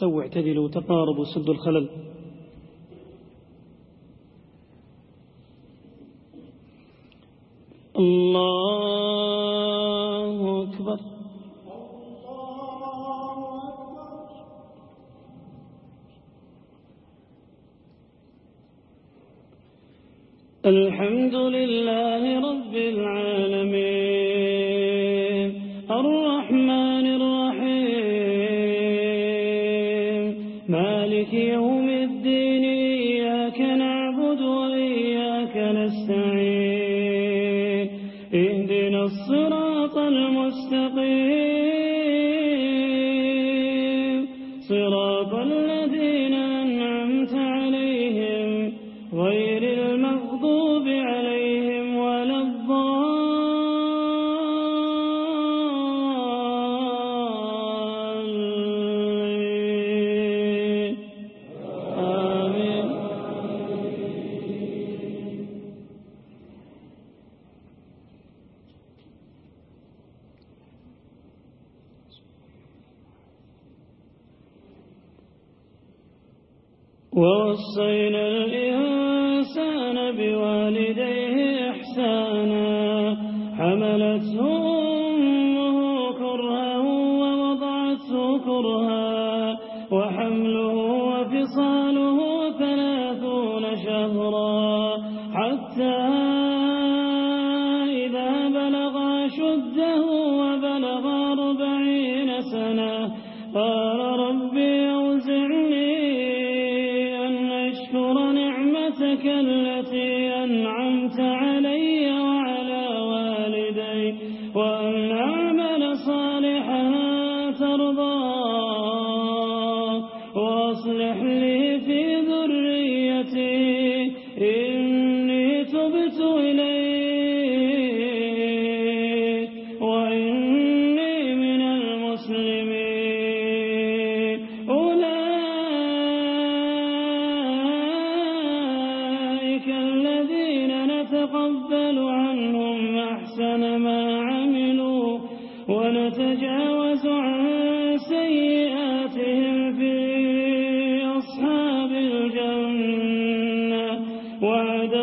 سو اعتدلوا تقاربوا سدوا الخلل. الله أكبر. الحمد لله رب العالمين. الرحمن بن ووصينا الإنسان بوالديه إحسانا حملته أمه كرها ووضعته كرها وحمله نعمتك التي أنعمت علي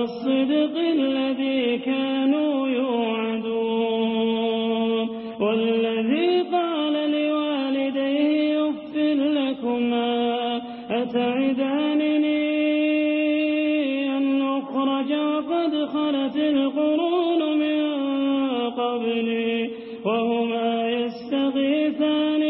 الصدق الذي كانوا يوعدون. والذي قال لوالديه يغفر لكما، أتعدانني أن أخرج وقد خلت القرون من قبلي؟ وهما يستغيثان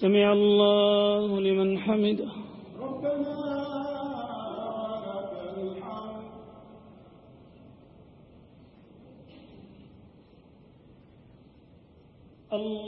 سمع الله لمن حمده. ربنا الله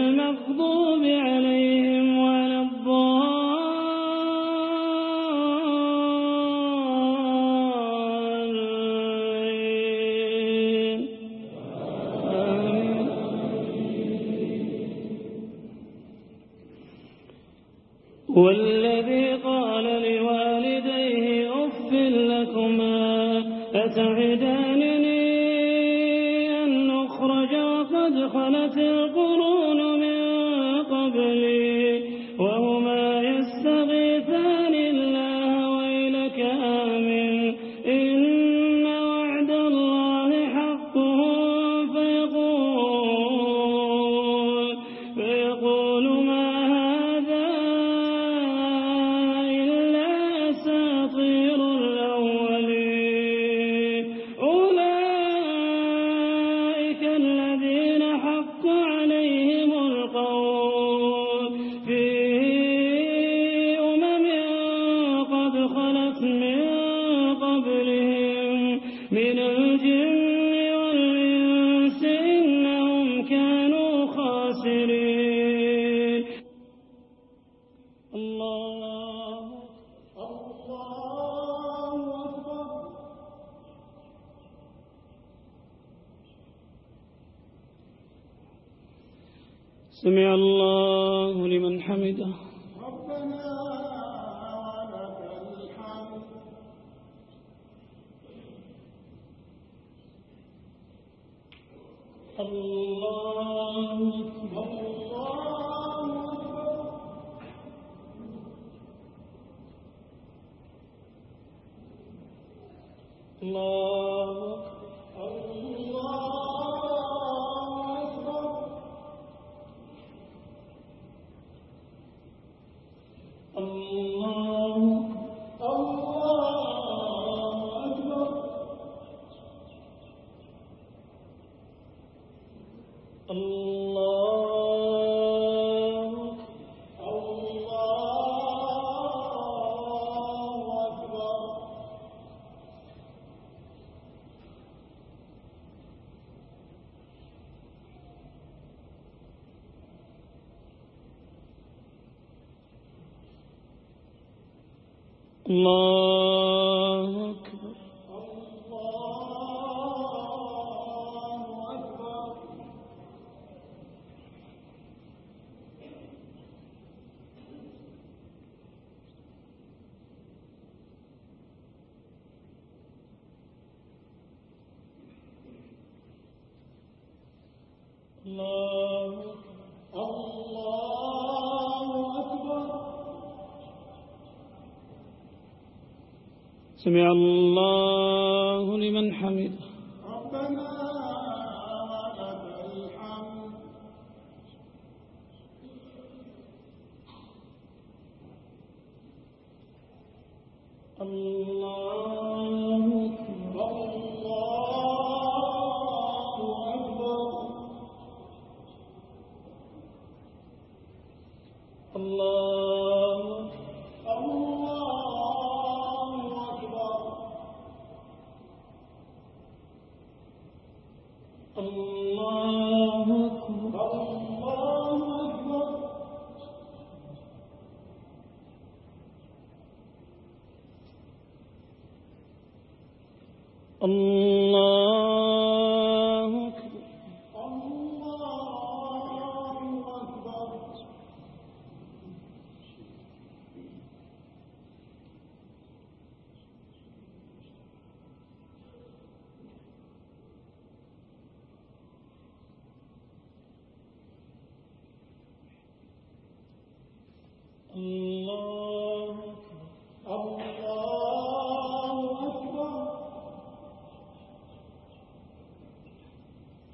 والذي قال لوالديه أف لكما أتعدانني أن أخرج وقد خلت سمع الله لمن حمده. ربنا ولك الحمد الله أكبر الله أكبر الله الله الله أكبر الله أكبر الله أكبر الله الله أكبر سمع الله لمن حمده ربنا ولك الحمد الله اللہ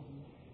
السلام